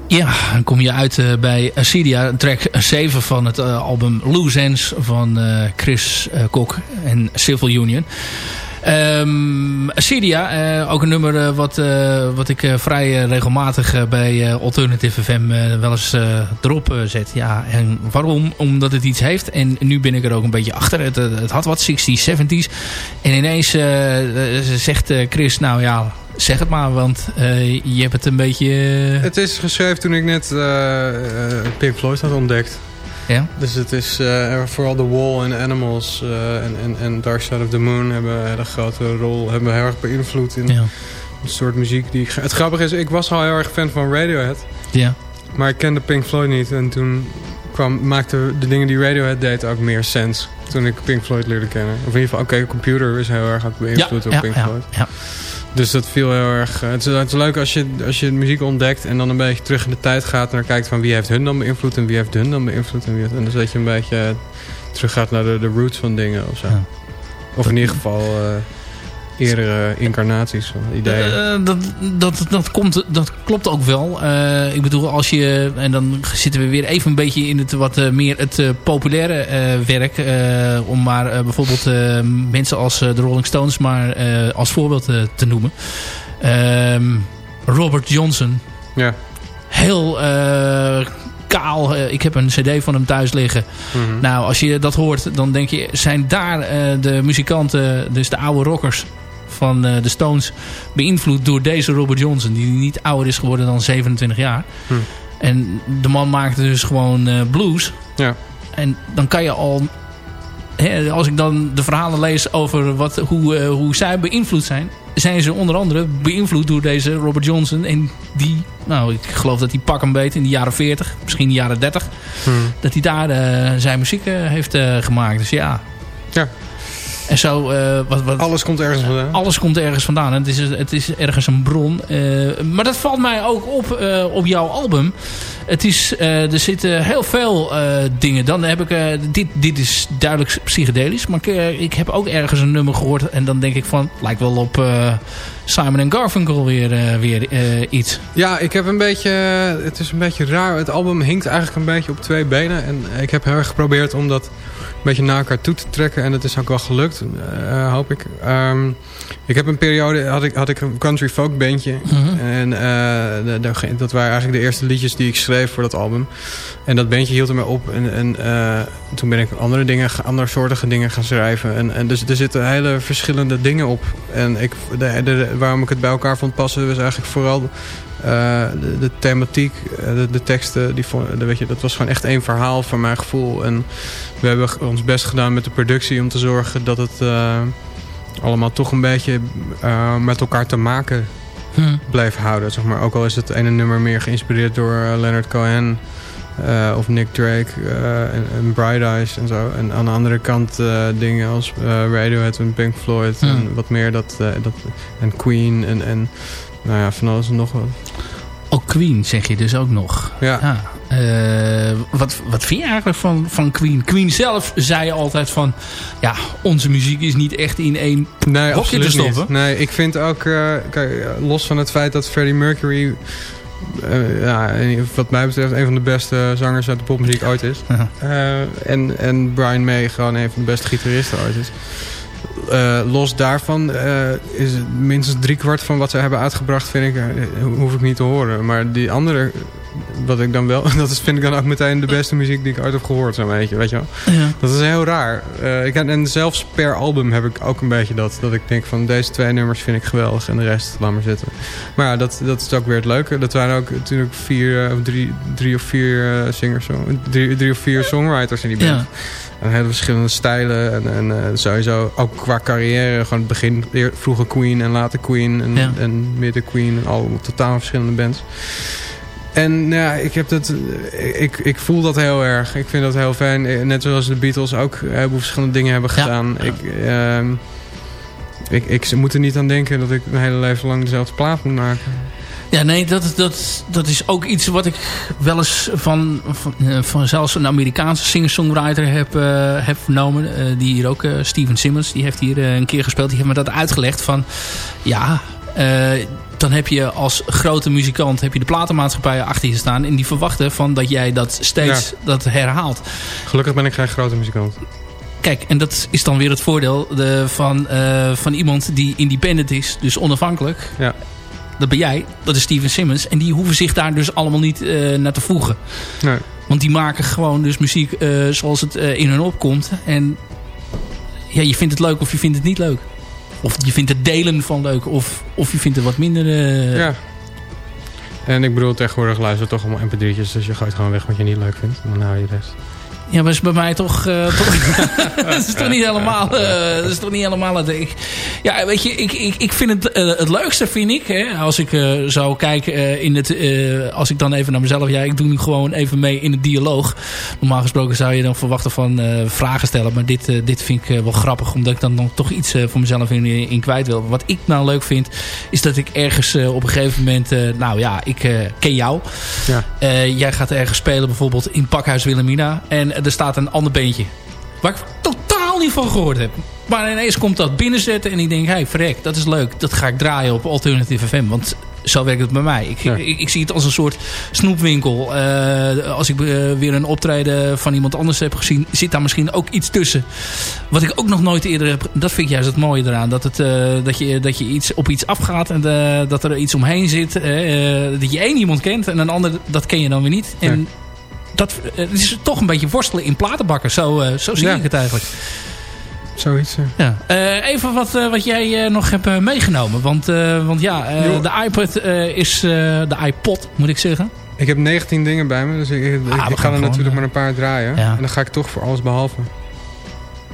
Ja, dan kom je uit uh, bij Acidia, track 7 van het uh, album Loose Ends van uh, Chris Kok en Civil Union. Um, Acidia, ook een nummer wat, wat ik vrij regelmatig bij Alternative FM wel eens erop zet. Ja, en waarom? Omdat het iets heeft. En nu ben ik er ook een beetje achter. Het, het had wat 60s, 70s. En ineens zegt Chris, nou ja, Zeg het maar, want uh, je hebt het een beetje... Uh... Het is geschreven toen ik net uh, Pink Floyd had ontdekt. Ja? Dus het is vooral The Wall en Animals en, Dark Side of the Moon hebben een hele grote rol, hebben heel erg beïnvloed in ja. soort muziek die ik... Het grappige is, ik was al heel erg fan van Radiohead. Ja. Maar ik kende Pink Floyd niet en toen kwam, maakte de dingen die Radiohead deed ook meer sens. Toen ik Pink Floyd leerde kennen. Of in ieder geval, oké, okay, computer is heel erg beïnvloed ja, door Pink Floyd. Ja, dus dat viel heel erg... Het is, het is leuk als je, als je muziek ontdekt en dan een beetje terug in de tijd gaat... en dan kijkt van wie heeft hun dan beïnvloed en wie heeft hun dan beïnvloed. En, wie heeft, en dus dat je een beetje terug gaat naar de, de roots van dingen of zo. Of in ieder geval... Uh, eerdere incarnaties van ideeën. Uh, dat, dat, dat, komt, dat klopt ook wel. Uh, ik bedoel, als je... En dan zitten we weer even een beetje in het wat uh, meer het populaire werk. om maar bijvoorbeeld mensen als de Rolling Stones maar als voorbeeld te noemen. Ehm, Robert Johnson. Ja. Heel kaal. ik heb een cd van hem thuis liggen. Mm -hmm. Nou, als je dat hoort, dan denk je... zijn daar de muzikanten, dus de oude rockers van uh, de Stones beïnvloed door deze Robert Johnson. Die niet ouder is geworden dan 27 jaar. Hm. En de man maakte dus gewoon uh, blues. Ja. En dan kan je al... Hè, als ik dan de verhalen lees over wat, hoe, uh, hoe zij beïnvloed zijn... zijn ze onder andere beïnvloed door deze Robert Johnson. En die, nou ik geloof dat hij pak een beet in de jaren 40, misschien de jaren 30... Hm. dat hij daar zijn muziek heeft gemaakt. Dus ja... Ja. En zo, uh, wat, wat, alles komt ergens vandaan. Alles komt ergens vandaan. Het is, het is ergens een bron. Uh, maar dat valt mij ook op uh, op jouw album. Het is, er zitten heel veel dingen. Dan heb ik, dit, dit is duidelijk psychedelisch. Maar ik, ik, heb ook ergens een nummer gehoord. En dan denk ik van, lijkt wel op Simon Garfunkel weer, weer iets. Ja, ik heb een beetje, het is een beetje raar. Het album hinkt eigenlijk een beetje op twee benen. En ik heb heel erg geprobeerd om dat een beetje naar elkaar toe te trekken. En dat is ook wel gelukt, hoop ik. Um, ik heb een periode, had ik, had ik een country folk bandje. -hmm. En uh, de, de, dat waren eigenlijk de eerste liedjes die ik schreef voor dat album. En dat bandje hield ermee op. En, en uh, toen ben ik andere dingen, andere soortige dingen gaan schrijven. En, en dus er zitten hele verschillende dingen op. En ik, de, waarom ik het bij elkaar vond passen, was eigenlijk vooral... Uh, de, de, thematiek, de, de teksten, die vond, de, weet je, dat was gewoon echt één verhaal voor mijn gevoel. En we hebben ons best gedaan met de productie om te zorgen dat het uh, allemaal toch een beetje uh, met elkaar te maken hm. bleef houden. Zeg maar. Ook al is het ene nummer meer geïnspireerd door Leonard Cohen of Nick Drake en, en, Bright Eyes en zo. En aan de andere kant dingen als Radiohead en Pink Floyd hm. en wat meer dat, dat en Queen en, en nou ja, van alles en nog wat. Ook Queen zeg je dus ook nog. Ja. ja. Uh, wat, wat vind je eigenlijk van, van Queen? Queen zelf zei altijd van... Ja, onze muziek is niet echt in één nee, hokje te stoppen. Niet. Nee, ik vind ook... Uh, kijk, los van het feit dat Freddie Mercury... Uh, ja, wat mij betreft een van de beste zangers uit de popmuziek ooit is. En, en Brian May gewoon een van de beste gitaristen ooit is. Los daarvan is minstens driekwart van wat ze hebben uitgebracht, vind ik, hoef ik niet te horen. Maar die andere, wat ik dan wel, dat is, vind ik dan ook meteen de beste muziek die ik ooit heb gehoord, zo'n beetje, weet je wel. Ja. Dat is heel raar. ik, en zelfs per album heb ik ook een beetje dat, dat ik denk van deze twee nummers vind ik geweldig en de rest laat maar zitten. Maar ja, dat, dat is ook weer het leuke. Dat waren ook natuurlijk vier of drie, drie of vier zingers, drie, drie of vier songwriters in die band. Ja. En hele verschillende stijlen. En, en uh, sowieso ook qua carrière. Gewoon het begin, vroeger Queen en later Queen. En, ja. en midden Queen. En al totaal verschillende bands. En ja, ik, heb dat, ik, ik voel dat heel erg. Ik vind dat heel fijn. Net zoals de Beatles ook heel verschillende dingen hebben gedaan. Ja. Ik, uh, ik, ik moet er niet aan denken dat ik mijn hele leven lang dezelfde plaat moet maken. Ja, nee, dat, dat, dat is ook iets wat ik wel eens van, van, van zelfs een Amerikaanse singer-songwriter heb, uh, heb vernomen. Uh, die hier ook, Steven Simmons, die heeft hier een keer gespeeld. Die heeft me dat uitgelegd van, ja, dan heb je als grote muzikant heb je de platenmaatschappijen achter je staan. En die verwachten van dat jij dat steeds dat herhaalt. Gelukkig ben ik geen grote muzikant. Kijk, en dat is dan weer het voordeel de, van, van iemand die independent is. Dus onafhankelijk. Ja. Dat ben jij. Dat is Steven Simmons. En die hoeven zich daar dus allemaal niet naar te voegen. Nee. Want die maken gewoon dus muziek zoals het in hun opkomt. En ja, je vindt het leuk of je vindt het niet leuk. Of je vindt het delen van leuk. Of, of je vindt het wat minder... Uh... Ja. En ik bedoel, tegenwoordig luisteren toch allemaal mp3'tjes. Dus je gooit gewoon weg wat je niet leuk vindt. En dan hou je de rest. Ja, maar is bij mij toch... Uh, toch dat is toch niet helemaal... Uh, dat is toch niet helemaal het... Ik, ja, weet je, ik, ik, ik vind het uh, het leukste, vind ik... Hè, als ik zou kijken in het... als ik dan even naar mezelf... Ja, ik doe nu gewoon even mee in het dialoog. Normaal gesproken zou je dan verwachten van vragen stellen. Maar dit, dit vind ik wel grappig. Omdat ik dan nog toch iets voor mezelf in, in kwijt wil. Wat ik nou leuk vind... Is dat ik ergens op een gegeven moment... nou ja, ik ken jou. Ja. jij gaat ergens spelen bijvoorbeeld in Pakhuis Wilhelmina. En er staat een ander beentje. Waar ik totaal niet van gehoord heb. Maar ineens komt dat binnenzetten en ik denk, hey, verrek, dat is leuk. Dat ga ik draaien op Alternative FM. Want zo werkt het bij mij. Ik, ik, ik, zie het als een soort snoepwinkel. Uh, als ik uh, weer een optreden van iemand anders heb gezien... zit daar misschien ook iets tussen. Wat ik ook nog nooit eerder heb... Dat vind ik juist het mooie eraan. Dat, het, uh, dat, je, dat je iets op iets afgaat. En dat er iets omheen zit. dat je één iemand kent. En een ander, dat ken je dan weer niet. En ja dat het is toch een beetje worstelen in platenbakken. Zo, uh, zo zie ja. ik het eigenlijk. Zoiets, ja. Uh, even wat, uh, wat jij nog hebt meegenomen. Want, want ja, de iPod is... de iPod, moet ik zeggen. Ik heb 19 dingen bij me. Dus ik, ik, ah, ik ga er natuurlijk maar een paar draaien. Ja. En dan ga ik toch voor alles behalve.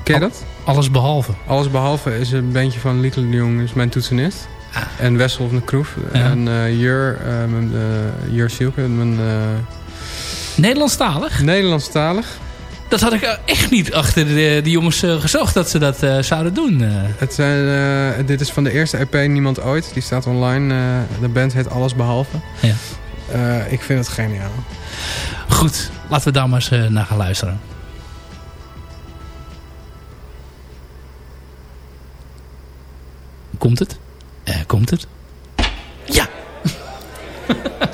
Ken je dat? Alles behalve? Alles behalve is een bandje van Little Jong. is mijn toetsenist. Ah. En Wessel van de Kroef. Ja. En Jur, mijn, Jur Sielke. Mijn... Nederlandstalig? Nederlandstalig. Dat had ik echt niet achter de, de jongens uh, gezocht dat ze dat uh, zouden doen. Uh. Het zijn, dit is van de eerste EP Niemand Ooit. Die staat online. de band heet Alles Behalve. Ja. ik vind het geniaal. Goed, laten we daar maar eens naar gaan luisteren. Komt het? komt het? Ja!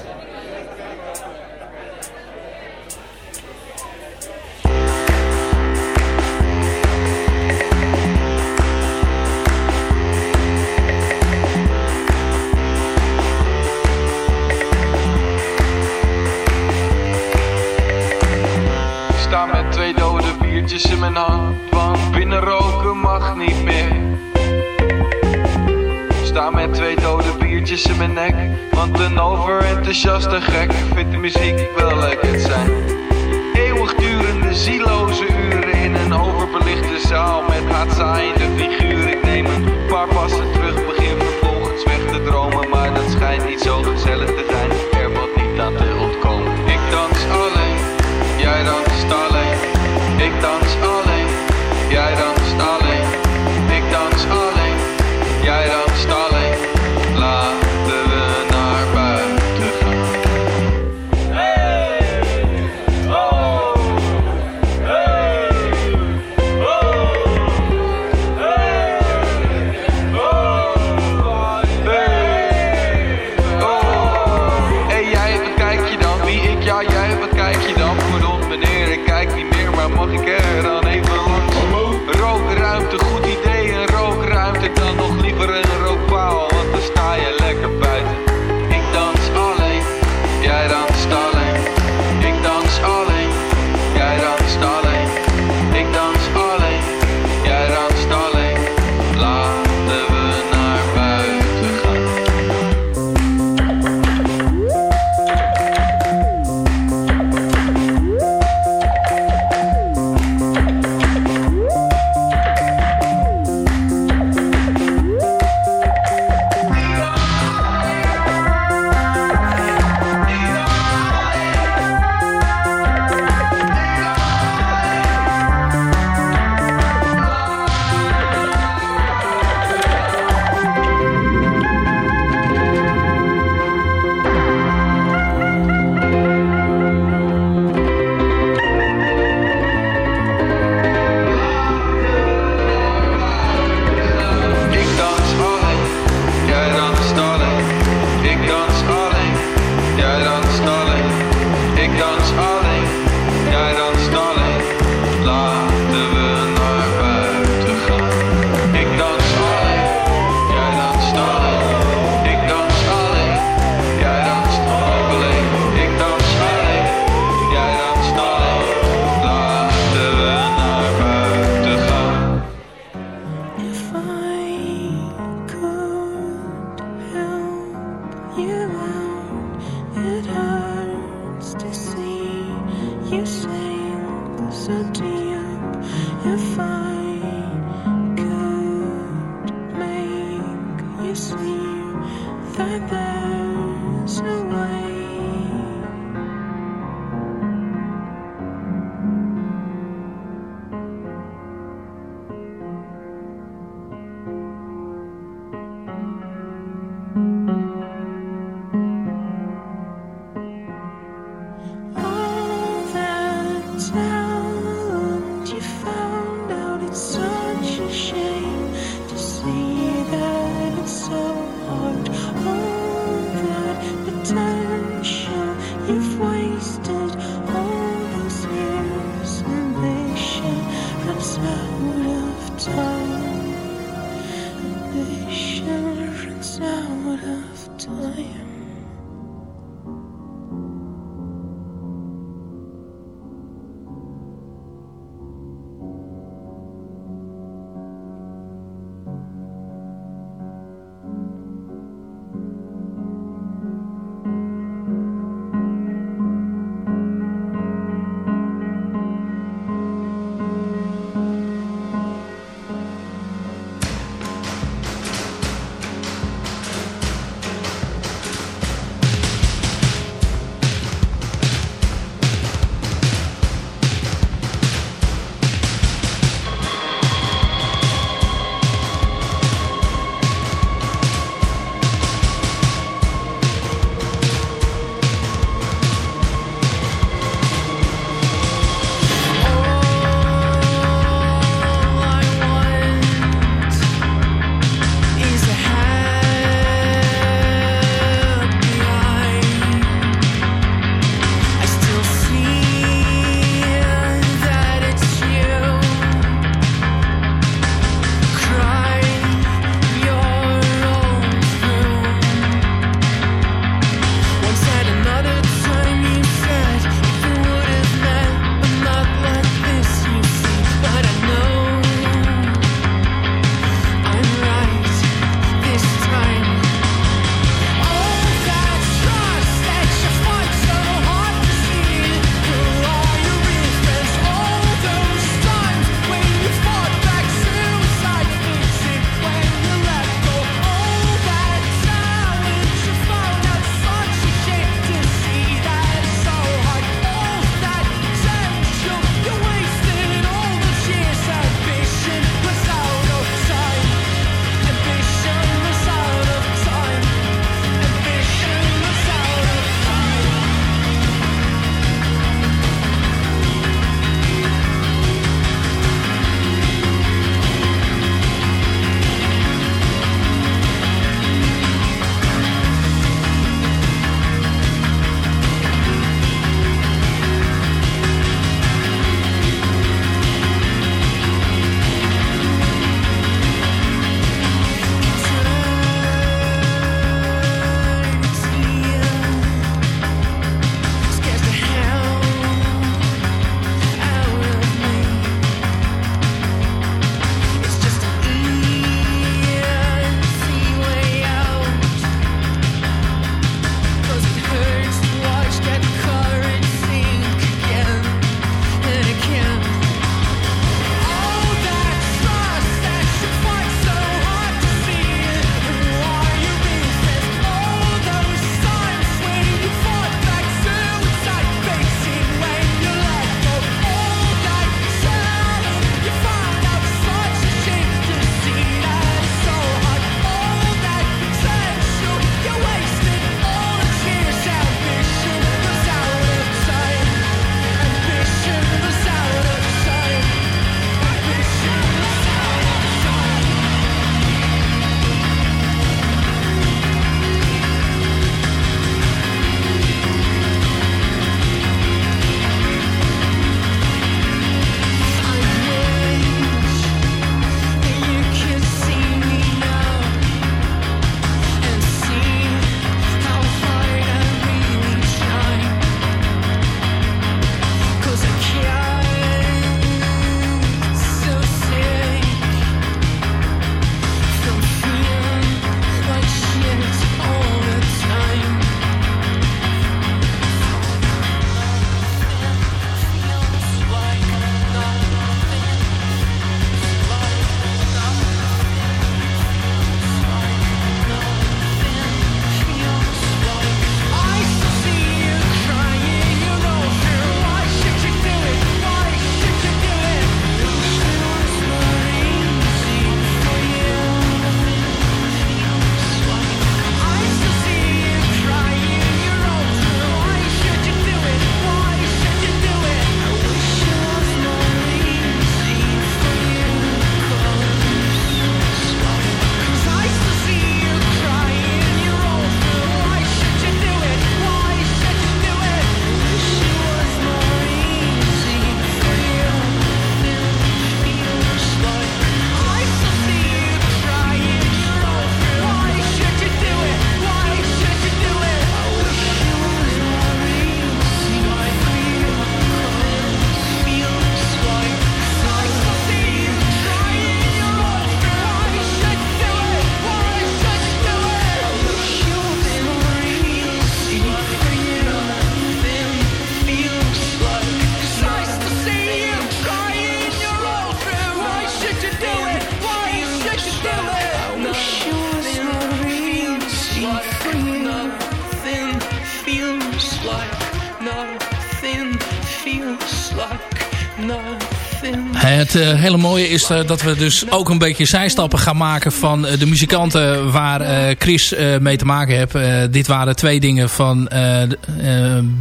hele mooie is dat we dus ook een beetje zijstappen gaan maken van de muzikanten waar Chris mee te maken heeft. dit waren twee dingen van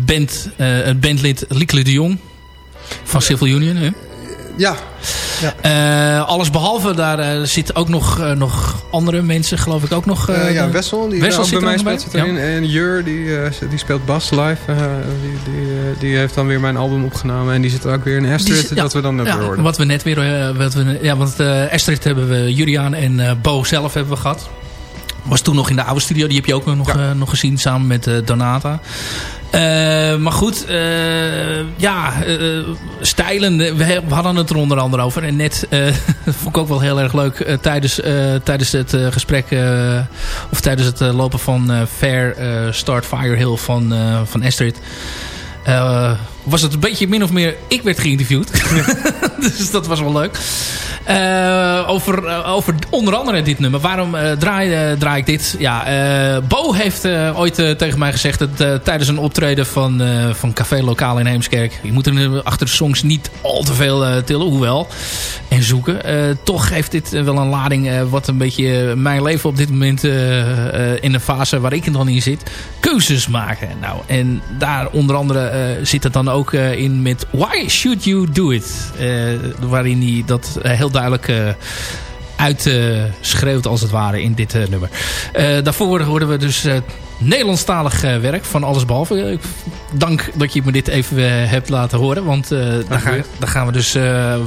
band, het bandlid Liekele de Jong van Civil Union. Hè? Ja. Ja. Uh, alles behalve, daar uh, zitten ook nog, uh, nog andere mensen, geloof ik ook nog. ja, Wessel, die Wessel zit bij mij speelt erin. Ja. En Jur, die, die speelt bas live. die, die, die heeft dan weer mijn album opgenomen. En die zit ook weer in Astrid, dat we dan net ja, hoorden. Wat we net weer... wat we, ja, want Astrid hebben we Julian en Bo zelf hebben we gehad. Was toen nog in de oude studio. Die heb je ook nog, nog gezien samen met Donata. Uh, maar goed, ja, stijlen. We, hadden het er onder andere over. En net, dat vond ik ook wel heel erg leuk, tijdens, tijdens het gesprek, of tijdens het lopen van Fair Start Fire Hill van, van Astrid. Was het een beetje min of meer, ik werd geïnterviewd. dus dat was wel leuk. Uh, over, uh, over onder andere dit nummer. Waarom uh, draai, draai ik dit? Ja, Bo heeft ooit tegen mij gezegd dat tijdens een optreden van, van Café Lokaal in Heemskerk... je moet er achter de songs niet al te veel tillen, hoewel, en zoeken. toch heeft dit wel een lading wat een beetje mijn leven op dit moment in de fase waar ik dan in zit. Keuzes maken. Nou, en daar onder andere zit het dan ook in met Why Should You Do It? waarin hij dat heel duidelijk uitschreeuwt als het ware in dit nummer. Daarvoor hoorden we dus Nederlandstalig werk van alles behalve. dank dat je me dit even hebt laten horen. Want daar, ga, daar, gaan we dus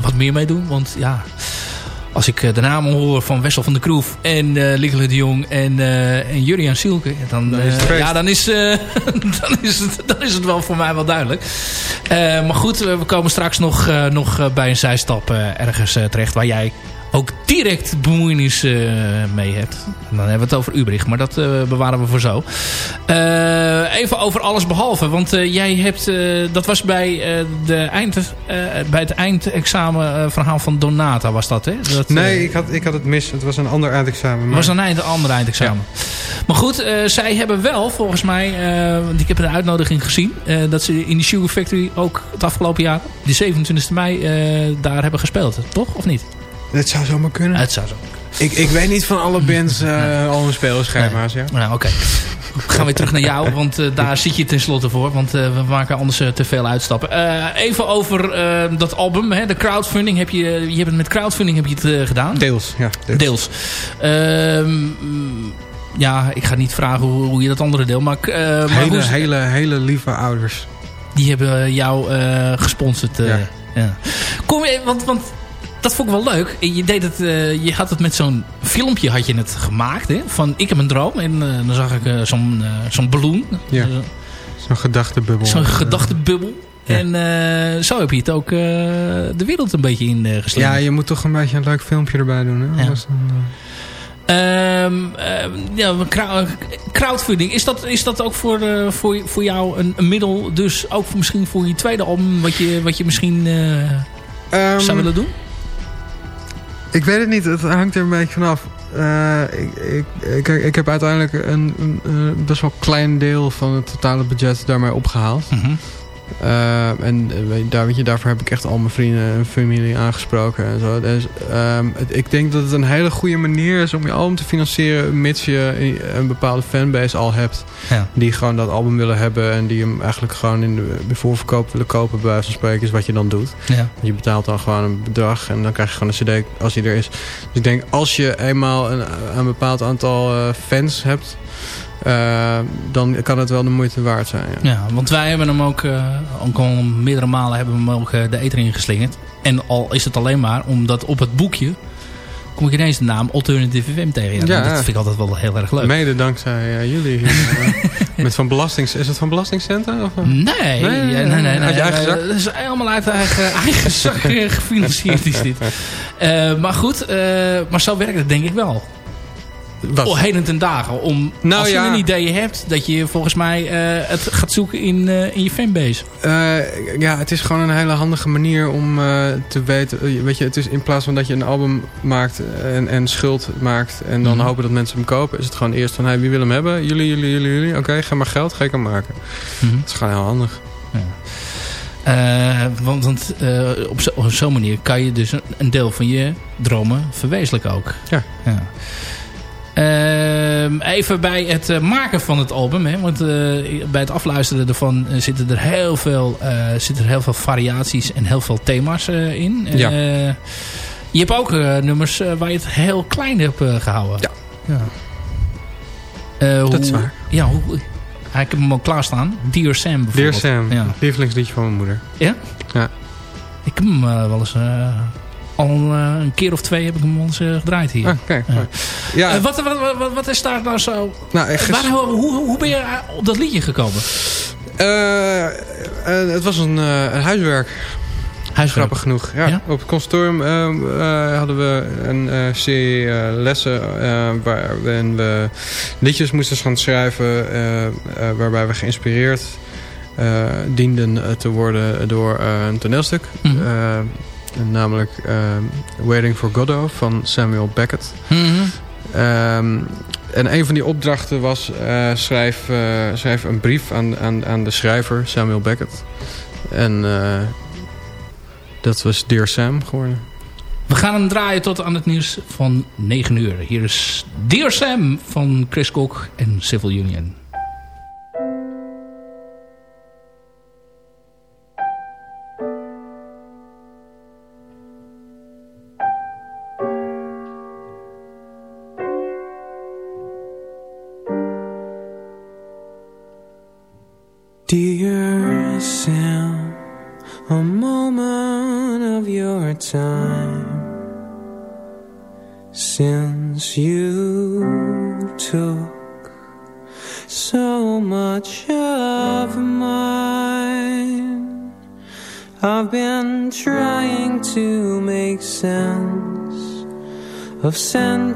wat meer mee doen. Want ja als ik de namen hoor van Wessel van der Kroef en uh, Liggele de Jong en, uh, en Jurian Sielke, dan, dan, is uh, ja, dan, is, dan, is het, dan is het wel voor mij wel duidelijk. maar goed, we komen straks nog, nog bij een zijstap ergens terecht waar jij ook direct bemoeienis uh, mee hebt. En dan hebben we het over Ubricht, maar dat uh, bewaren we voor zo. Uh, even over alles behalve, want jij hebt, dat was bij, de eind, bij het eindexamen verhaal van Donata, was dat hè? Dat, nee, ik, had, ik had het mis. Het was een ander eindexamen. Het was een, eind, ander eindexamen. Ja. Maar goed, zij hebben wel volgens mij, want ik heb een uitnodiging gezien, dat ze in de Sugar Factory ook het afgelopen jaar, de 27 mei, daar hebben gespeeld. Toch? Of niet? Het zou zomaar kunnen. Het zou zo Ik, ik weet niet van alle bands uh, al hun spelerschema's. Ja. Nou, oké. We gaan weer terug naar jou, want uh, daar zit je tenslotte voor. Want uh, we maken anders te veel uitstappen. even over dat album, hè, de crowdfunding. Heb je, je hebt het met crowdfunding heb je het gedaan? Deels, ja. Deels. deels. Ehm, ja, ik ga niet vragen hoe, hoe je dat andere deel... Maar, hele, maar hele, hele lieve ouders. Die hebben jou gesponsord. Ja. ja. Kom je, want, want dat vond ik wel leuk. Je, deed het, uh, je had het met zo'n filmpje had je het gemaakt. Hè? Van ik heb een droom. En uh, dan zag ik uh, zo'n zo'n balloon. Ja. zo'n gedachtebubbel. Zo'n gedachtebubbel. Ja. En zo heb je het ook de wereld een beetje in Ja, je moet toch een beetje een leuk filmpje erbij doen. Hè? Ja. Dan, um, ja, crowdfunding. Is dat, is dat ook voor, voor, voor jou een, een, middel? Dus ook misschien voor je tweede album. Wat je, wat je misschien um, zou willen doen? Ik weet het niet. Het hangt er een beetje vanaf. Uh, ik, ik, ik, ik, heb uiteindelijk een, een, best wel klein deel van het totale budget daarmee opgehaald. -hmm. Uh, en eh, daar, weet je, daarvoor heb ik echt al mijn vrienden en familie aangesproken. En zo. Dus, het, ik denk dat het een hele goede manier is om je album te financieren... mits je een bepaalde fanbase al hebt. Ja. Die gewoon dat album willen hebben... en die hem eigenlijk gewoon in de, de voorverkoop willen kopen... bij wijze van spreken is wat je dan doet. Ja. Je betaalt dan gewoon een bedrag en dan krijg je gewoon een cd als die er is. Dus ik denk als je eenmaal een, een bepaald aantal uh, fans hebt... Uh, dan kan het wel de moeite waard zijn. Ja, ja want wij hebben hem ook, uh, ook al meerdere malen hebben we hem ook uh, de eter ingeslingerd. En al is het alleen maar omdat op het boekje kom ik ineens de naam Alternative FM tegen. Ja, ja. Dat vind ik altijd wel heel erg leuk. Mede dankzij jullie. met van belastings, is het van Belastingcentrum? Of? Nee, nee, nee. nee, nee, nee. eigen zak? Dat is helemaal uit eigen, eigen zak gefinancierd is dit. maar goed, maar zo werkt het denk ik wel. Wat? Oh, heden ten dagen. Om, nou, als je een idee hebt, dat je volgens mij uh, het gaat zoeken in, uh, in je fanbase. Uh, ja, het is gewoon een hele handige manier om te weten. Weet je, het is in plaats van dat je een album maakt en, en schuld maakt. En dan mm -hmm. hopen dat mensen hem kopen. Is het gewoon eerst van, hey, wie wil hem hebben? Jullie, jullie, jullie, jullie. Oké, okay, ga maar geld, ga ik hem maken. Mm -hmm. Dat is gewoon heel handig. Ja. want want op zo'n zo manier kan je dus een, deel van je dromen verwezenlijken ook. Ja. ja. Ehm, even bij het maken van het album. Hè, want bij het afluisteren ervan zitten er heel veel, zitten er heel veel variaties en heel veel thema's in. Ja. je hebt ook nummers waar je het heel klein hebt gehouden. Ja. ja. dat is waar. Ja, hoe, ik heb hem al klaarstaan. Dear Sam bijvoorbeeld. Dear Sam, ja. lievelingsliedje van mijn moeder. Ja? Ja. Ik heb hem uh, wel eens... Uh, al uh, een keer of twee heb ik hem eens gedraaid hier. Ah, kijk. Ja. Wat, wat, wat, wat, is daar nou zo... Nou, Waar, hoe, hoe ben je op dat liedje gekomen? het was een, een huiswerk. Huiswerk. Grappig genoeg. Ja, ja? Op het consortium uh, hadden we een uh, serie lessen waarin we liedjes moesten gaan schrijven waarbij we geïnspireerd dienden te worden door een toneelstuk. Mm -hmm. Namelijk Waiting for Godot van Samuel Beckett. Mm -hmm. um, en een van die opdrachten was schrijf, schrijf een brief aan, aan, aan de schrijver Samuel Beckett. En dat was Dear Sam geworden. We gaan hem draaien tot aan het nieuws van 9 uur. Hier is Dear Sam van Chris Cook en Civil Union. Dear Sam, a moment of your time since you took so much of mine. I've been trying to make sense of sense.